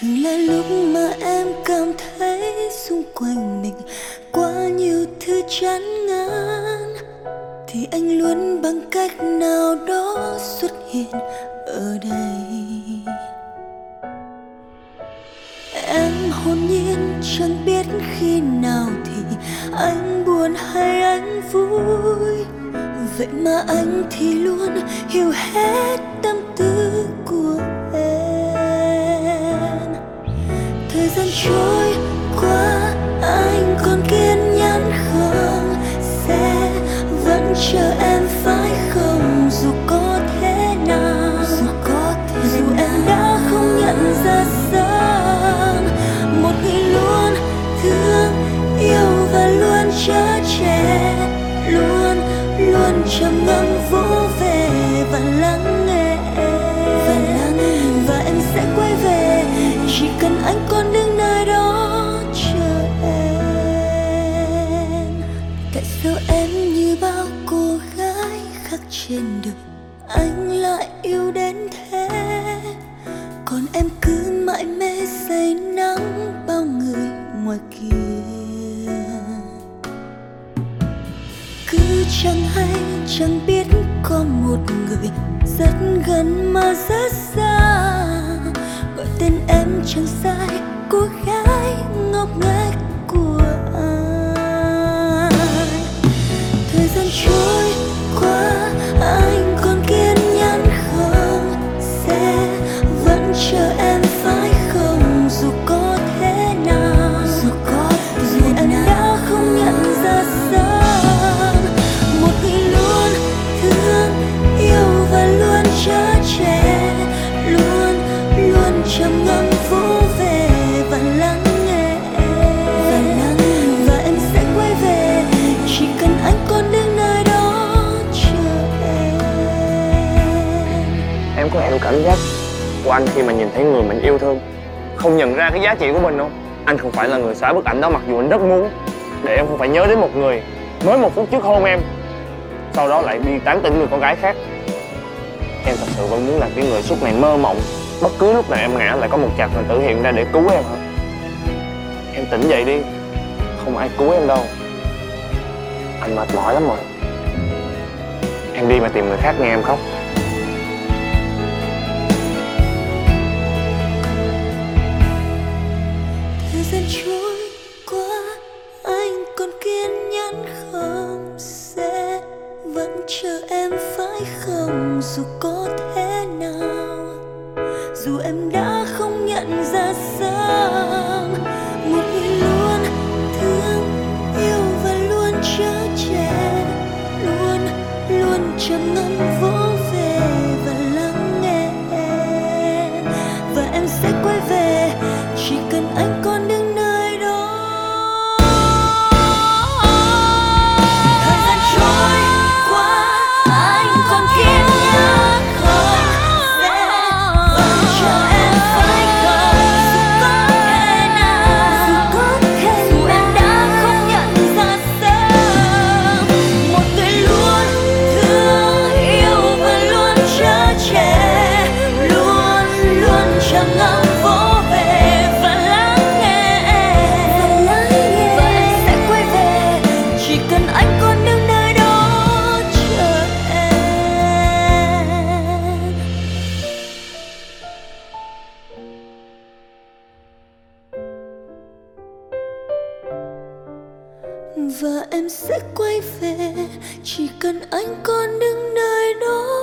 thường là lúc mà em cảm thấy xung quanh mình quá nhiều thứ chán ngán. Thì anh luôn bằng cách nào đó xuất hiện ở đây. Em hồn nhiên chẳng biết khi nào thì anh buồn hay anh vui. Vậy mà anh thì luôn hiểu hết tâm tư còn kiên nhẫn không? Sẽ vẫn chờ em phải không? Dù có thế nào, dù có thế dù em đã không nhận ra sớm, một người luôn thương yêu và luôn chở che luôn luôn trầm ngâm vỗ về và lắng khác trên đời anh lại yêu đến thế. Còn em cứ mãi mê say nắng bao người ngoài kia. Cứ chẳng hay, chẳng biết có một người rất gần mà rất xa. Gọi tên em chẳng sai, cô gái ngốc nghếch. Em cảm giác của anh khi mà nhìn thấy người mình yêu thương. Không nhận ra cái giá trị của mình không? Anh không phải là người xóa bức ảnh đó mặc dù anh rất muốn. Để em không phải nhớ đến một người Mới một phút trước hôn em. Sau đó lại đi tán tỉnh người con gái khác. Em thật sự vẫn muốn làm cái người suốt ngày mơ mộng. Bất cứ lúc nào em ngã lại có một chàng thần tử hiện ra để cứu em hả? Em tỉnh dậy đi. Không ai cứu em đâu. Anh mệt mỏi lắm rồi. Em đi mà tìm người khác nghe em khóc. Trôi qua, anh còn kiên nhẫn không? Sẽ vẫn chờ em phải không? Dù có thế nào, dù em đã không nhận ra sao và em sẽ quay về chỉ cần anh còn đứng nơi đó.